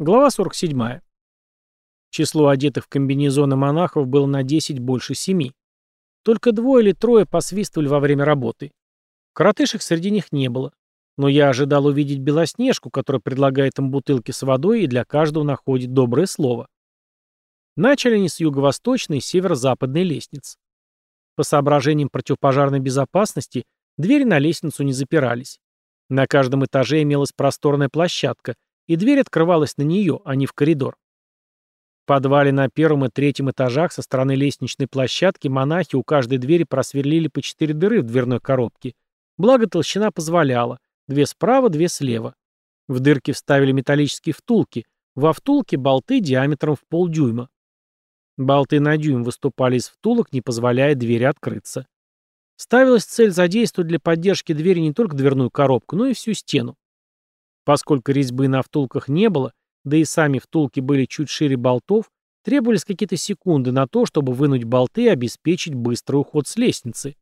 Глава 47. Число одетых в комбинезоны монахов было на 10 больше семи. Только двое или трое посвистывали во время работы. Коротышек среди них не было. Но я ожидал увидеть Белоснежку, которая предлагает им бутылки с водой и для каждого находит доброе слово. Начали они с юго-восточной и северо-западной лестниц. По соображениям противопожарной безопасности двери на лестницу не запирались. На каждом этаже имелась просторная площадка – и дверь открывалась на нее, а не в коридор. В подвале на первом и третьем этажах со стороны лестничной площадки монахи у каждой двери просверлили по четыре дыры в дверной коробке. Благо толщина позволяла. Две справа, две слева. В дырки вставили металлические втулки. Во втулке болты диаметром в полдюйма. Болты на дюйм выступали из втулок, не позволяя двери открыться. Ставилась цель задействовать для поддержки двери не только дверную коробку, но и всю стену. Поскольку резьбы на втулках не было, да и сами втулки были чуть шире болтов, требовались какие-то секунды на то, чтобы вынуть болты и обеспечить быстрый уход с лестницы.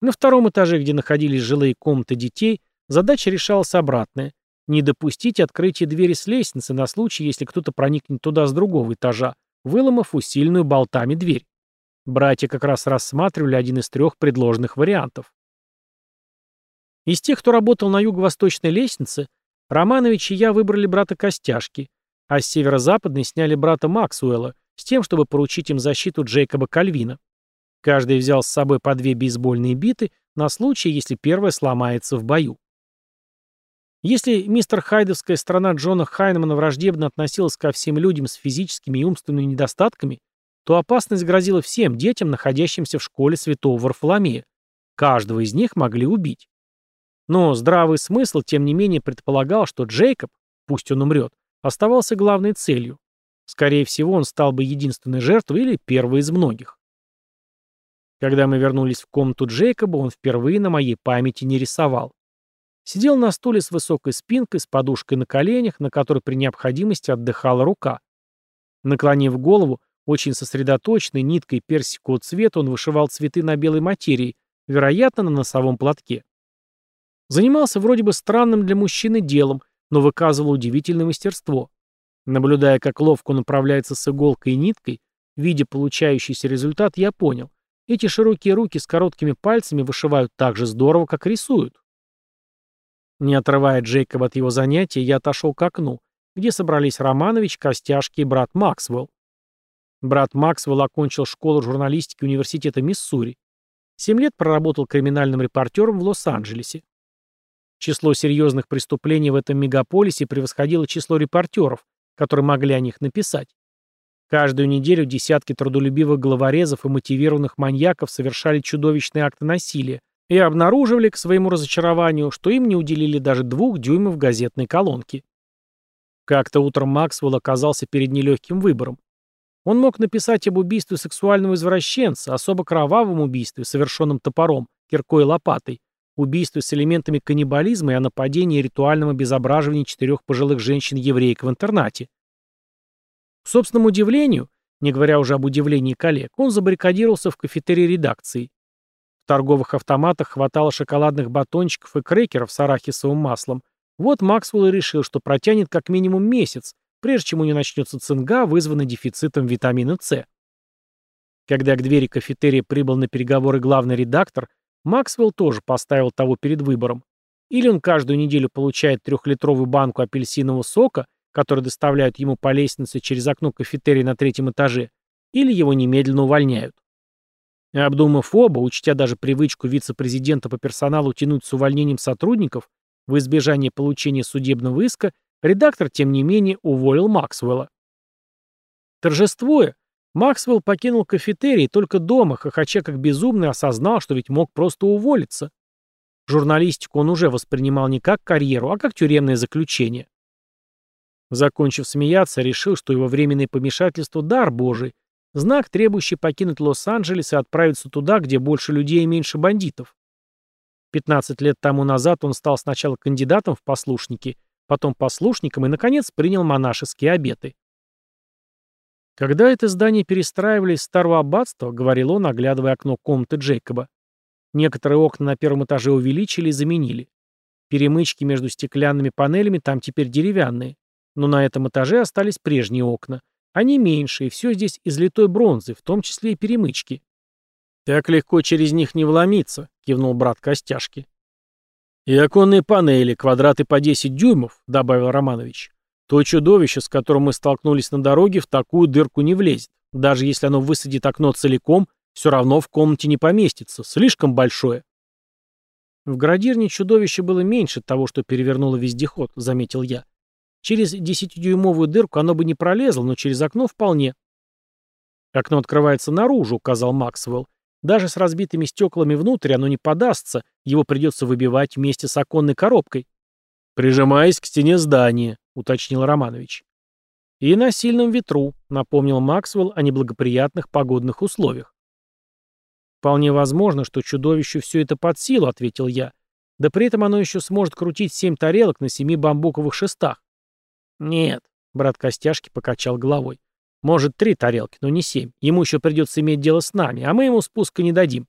На втором этаже, где находились жилые комнаты детей, задача решалась обратная – не допустить открытия двери с лестницы на случай, если кто-то проникнет туда с другого этажа, выломав усиленную болтами дверь. Братья как раз рассматривали один из трех предложенных вариантов. Из тех, кто работал на юго-восточной лестнице, Романович и я выбрали брата Костяшки, а с северо-западной сняли брата Максуэла с тем, чтобы поручить им защиту Джейкоба Кальвина. Каждый взял с собой по две бейсбольные биты на случай, если первая сломается в бою. Если мистер Хайдовская страна Джона Хайнмана враждебно относилась ко всем людям с физическими и умственными недостатками, то опасность грозила всем детям, находящимся в школе святого Варфоломея. Каждого из них могли убить. Но здравый смысл, тем не менее, предполагал, что Джейкоб, пусть он умрет, оставался главной целью. Скорее всего, он стал бы единственной жертвой или первой из многих. Когда мы вернулись в комнату Джейкоба, он впервые на моей памяти не рисовал. Сидел на стуле с высокой спинкой, с подушкой на коленях, на которой при необходимости отдыхала рука. Наклонив голову, очень сосредоточенной, ниткой персикового цвета он вышивал цветы на белой материи, вероятно, на носовом платке. Занимался вроде бы странным для мужчины делом, но выказывал удивительное мастерство. Наблюдая, как ловко он управляется с иголкой и ниткой, видя получающийся результат, я понял. Эти широкие руки с короткими пальцами вышивают так же здорово, как рисуют. Не отрывая Джейкоба от его занятия, я отошел к окну, где собрались Романович, Костяшки и брат Максвелл. Брат Максвелл окончил школу журналистики университета Миссури. Семь лет проработал криминальным репортером в Лос-Анджелесе. Число серьезных преступлений в этом мегаполисе превосходило число репортеров, которые могли о них написать. Каждую неделю десятки трудолюбивых головорезов и мотивированных маньяков совершали чудовищные акты насилия и обнаруживали к своему разочарованию, что им не уделили даже двух дюймов газетной колонки. Как-то утром Максвелл оказался перед нелегким выбором. Он мог написать об убийстве сексуального извращенца, особо кровавом убийстве, совершенном топором, киркой и лопатой, убийстве с элементами каннибализма и о нападении и ритуальном обезображивании четырех пожилых женщин-евреек в интернате. К собственному удивлению, не говоря уже об удивлении коллег, он забаррикадировался в кафетерии редакции. В торговых автоматах хватало шоколадных батончиков и крекеров с арахисовым маслом. Вот Максвелл и решил, что протянет как минимум месяц, прежде чем у него начнется цинга, вызванный дефицитом витамина С. Когда к двери кафетерия прибыл на переговоры главный редактор, Максвелл тоже поставил того перед выбором. Или он каждую неделю получает трехлитровую банку апельсинового сока, который доставляют ему по лестнице через окно кафетерия на третьем этаже, или его немедленно увольняют. Обдумав оба, учтя даже привычку вице-президента по персоналу тянуть с увольнением сотрудников в избежание получения судебного иска, редактор, тем не менее, уволил Максвелла. Торжествуя, Максвелл покинул кафетерий только дома, хохоча как безумный, осознал, что ведь мог просто уволиться. Журналистику он уже воспринимал не как карьеру, а как тюремное заключение. Закончив смеяться, решил, что его временное помешательство – дар Божий, знак, требующий покинуть Лос-Анджелес и отправиться туда, где больше людей и меньше бандитов. 15 лет тому назад он стал сначала кандидатом в послушники, потом послушником и, наконец, принял монашеские обеты. Когда это здание перестраивали из старого аббатства, говорил он, оглядывая окно комнаты Джейкоба, некоторые окна на первом этаже увеличили и заменили. Перемычки между стеклянными панелями там теперь деревянные. но на этом этаже остались прежние окна. Они меньше, и все здесь из литой бронзы, в том числе и перемычки. «Так легко через них не вломиться», — кивнул брат Костяшки. «И оконные панели, квадраты по 10 дюймов», — добавил Романович. «То чудовище, с которым мы столкнулись на дороге, в такую дырку не влезет. Даже если оно высадит окно целиком, все равно в комнате не поместится. Слишком большое». В градирне чудовище было меньше того, что перевернуло вездеход, заметил я. Через десятидюймовую дырку оно бы не пролезло, но через окно вполне. Окно открывается наружу, указал Максвелл. Даже с разбитыми стеклами внутрь оно не подастся, его придется выбивать вместе с оконной коробкой. «Прижимаясь к стене здания», — уточнил Романович. «И на сильном ветру», — напомнил Максвелл о неблагоприятных погодных условиях. «Вполне возможно, что чудовищу все это под силу», — ответил я. «Да при этом оно еще сможет крутить семь тарелок на семи бамбуковых шестах». «Нет», — брат Костяшки покачал головой. «Может, три тарелки, но не семь. Ему еще придется иметь дело с нами, а мы ему спуска не дадим».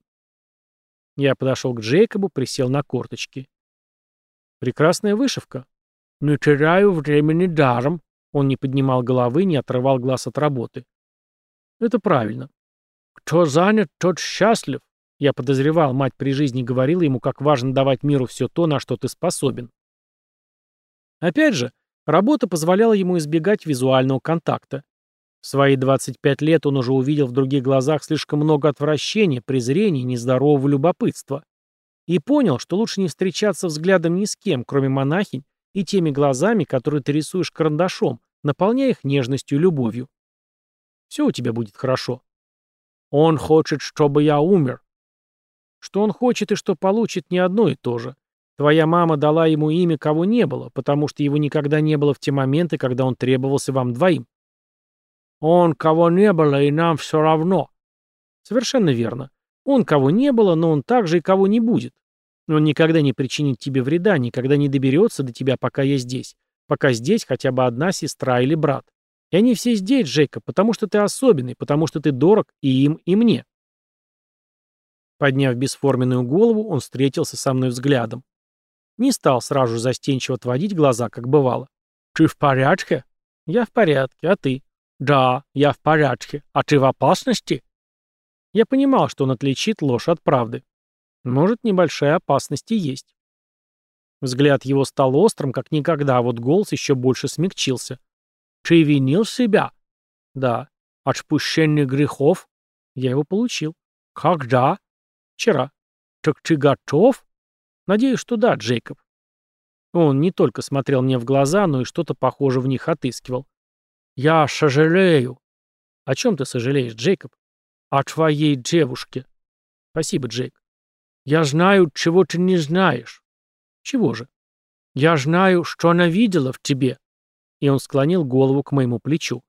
Я подошел к Джейкобу, присел на корточки. «Прекрасная вышивка». «Не теряю времени даром», — он не поднимал головы, не отрывал глаз от работы. «Это правильно. Кто занят, тот счастлив. Я подозревал, мать при жизни говорила ему, как важно давать миру все то, на что ты способен. Опять же, работа позволяла ему избегать визуального контакта. В свои 25 лет он уже увидел в других глазах слишком много отвращения, презрения, нездорового любопытства. И понял, что лучше не встречаться взглядом ни с кем, кроме монахинь, и теми глазами, которые ты рисуешь карандашом, наполняя их нежностью и любовью. Все у тебя будет хорошо. Он хочет, чтобы я умер. Что он хочет и что получит, не одно и то же. Твоя мама дала ему имя, кого не было, потому что его никогда не было в те моменты, когда он требовался вам двоим. Он кого не было, и нам все равно. Совершенно верно. Он кого не было, но он также и кого не будет. Он никогда не причинит тебе вреда, никогда не доберется до тебя, пока я здесь. Пока здесь хотя бы одна сестра или брат. И они все здесь, Джейкоб, потому что ты особенный, потому что ты дорог и им, и мне. Подняв бесформенную голову, он встретился со мной взглядом. Не стал сразу застенчиво отводить глаза, как бывало. «Ты в порядке?» «Я в порядке, а ты?» «Да, я в порядке. А ты в опасности?» Я понимал, что он отличит ложь от правды. Может, небольшая опасность и есть. Взгляд его стал острым, как никогда, а вот голос еще больше смягчился. Ты винил себя? Да. Отпущение грехов? Я его получил. Когда? Вчера. Так ты готов? Надеюсь, что да, Джейкоб. Он не только смотрел мне в глаза, но и что-то похожее в них отыскивал. Я сожалею. О чем ты сожалеешь, Джейкоб? О твоей девушке. Спасибо, Джейк. Я знаю, чего ты не знаешь. Чего же? Я знаю, что она видела в тебе и он склонил голову к моему плечу.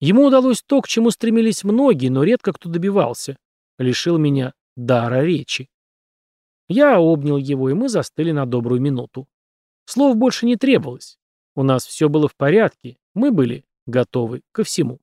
Ему удалось то, к чему стремились многие, но редко кто добивался. Лишил меня дара речи. Я обнял его, и мы застыли на добрую минуту. Слов больше не требовалось. У нас все было в порядке, мы были готовы ко всему.